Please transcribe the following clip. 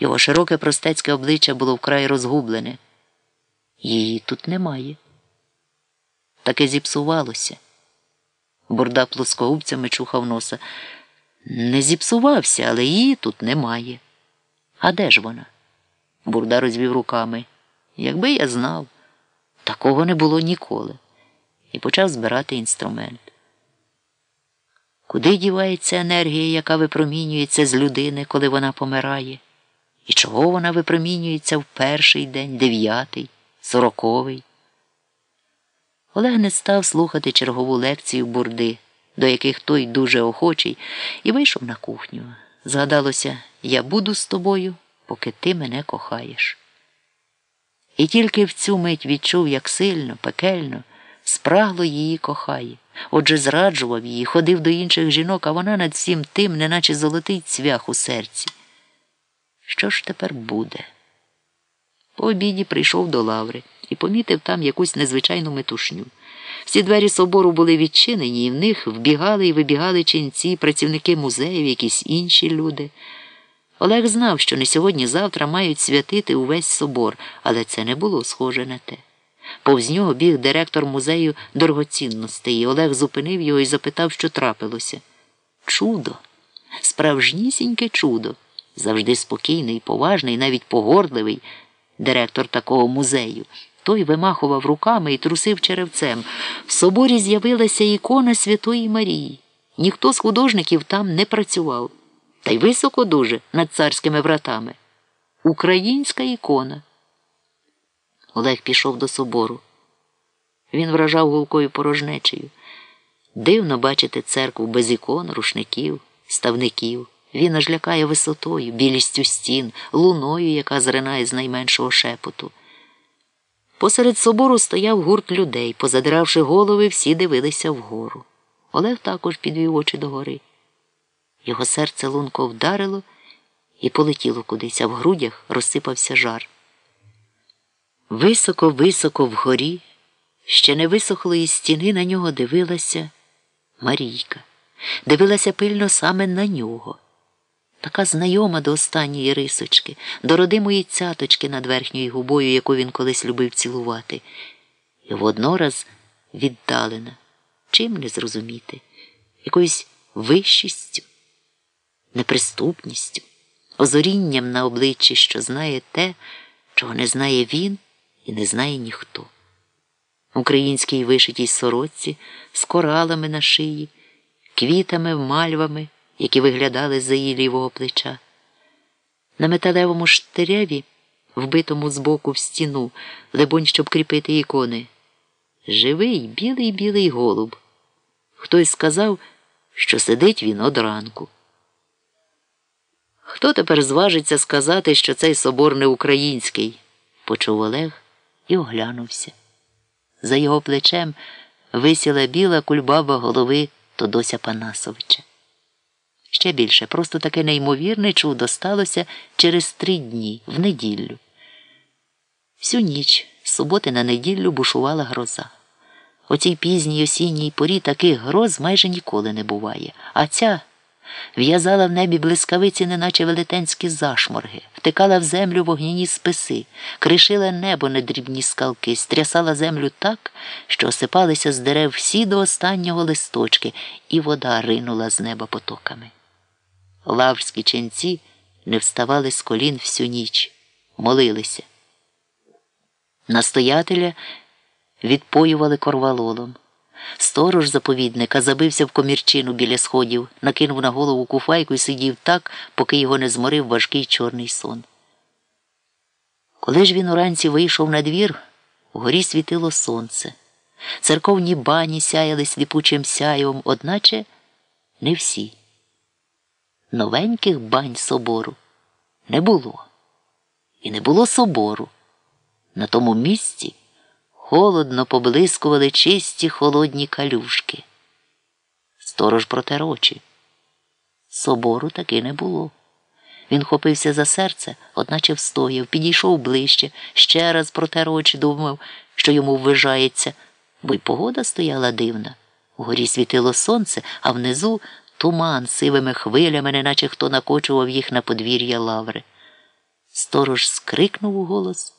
Його широке простецьке обличчя було вкрай розгублене. Її тут немає. Таке зіпсувалося. Бурда плоскоубцями чухав носа. Не зіпсувався, але її тут немає. А де ж вона? Бурда розвів руками. Якби я знав, такого не було ніколи. І почав збирати інструмент. Куди дівається енергія, яка випромінюється з людини, коли вона помирає? І чого вона випромінюється в перший день, дев'ятий, сороковий? Олег не став слухати чергову лекцію бурди, до яких той дуже охочий, і вийшов на кухню. Згадалося, я буду з тобою, поки ти мене кохаєш. І тільки в цю мить відчув, як сильно, пекельно, спрагло її кохає. Отже, зраджував її, ходив до інших жінок, а вона над всім тим, неначе золотий цвях у серці. Що ж тепер буде? По обіді прийшов до лаври і помітив там якусь незвичайну метушню. Всі двері собору були відчинені, і в них вбігали і вибігали ченці, працівники музеїв, якісь інші люди. Олег знав, що не сьогодні-завтра мають святити увесь собор, але це не було схоже на те. Повз нього біг директор музею дорогоцінностей, і Олег зупинив його і запитав, що трапилося. Чудо, справжнісіньке чудо, завжди спокійний, поважний, навіть погордливий директор такого музею. Той вимахував руками і трусив черевцем. В соборі з'явилася ікона Святої Марії. Ніхто з художників там не працював. Та й високо дуже над царськими вратами. Українська ікона. Олег пішов до собору. Він вражав гулкою порожнечею. Дивно бачити церкву без ікон, рушників, ставників. Він аж лякає висотою, білістю стін, луною, яка зринає з найменшого шепоту. Посеред собору стояв гурт людей. Позадиравши голови, всі дивилися вгору. Олег також підвів очі догори. Його серце лунко вдарило і полетіло кудись, а в грудях розсипався жар. Високо-високо вгорі, ще не висохлої стіни на нього дивилася Марійка, дивилася пильно саме на нього. Така знайома до останньої рисочки, до родимої цяточки над верхньою губою, яку він колись любив цілувати, і воднораз віддалена, чим не зрозуміти, якоюсь вищістю, неприступністю, озорінням на обличчі, що знає те, чого не знає він і не знає ніхто. Українській вишитій сорочці з коралами на шиї, квітами, мальвами які виглядали з за її лівого плеча. На металевому штиреві, вбитому збоку в стіну, лебонь, щоб кріпити ікони. Живий білий білий голуб. Хтось сказав, що сидить він од ранку. Хто тепер зважиться сказати, що цей собор не український? почув Олег і оглянувся. За його плечем висіла біла кульбаба голови Тодося Панасовича. Ще більше, просто таке неймовірне чудо сталося через три дні в неділю. Всю ніч з суботи на неділю бушувала гроза. У цій пізній осінній порі таких гроз майже ніколи не буває, а ця в'язала в небі блискавиці, неначе велетенські зашморги, втикала в землю вогняні списи, кришила небо на дрібні скалки, стрясала землю так, що осипалися з дерев всі до останнього листочки, і вода ринула з неба потоками. Лаврські ченці не вставали з колін всю ніч, молилися. Настоятеля відпоювали корвалолом. Сторож заповідника забився в комірчину біля сходів, накинув на голову куфайку і сидів так, поки його не зморив важкий чорний сон. Коли ж він уранці вийшов на двір, вгорі світило сонце. Церковні бані сяяли сліпучим сяєвом, одначе не всі новеньких бань собору не було. І не було собору. На тому місці холодно поблискували чисті холодні калюшки. Сторож протер очі. Собору таки не було. Він хопився за серце, одначе встояв, підійшов ближче, ще раз протер очі, думав, що йому ввижається, бо й погода стояла дивна. Вгорі світило сонце, а внизу туман сивими хвилями, неначе хто накочував їх на подвір'я лаври. Сторож скрикнув у голос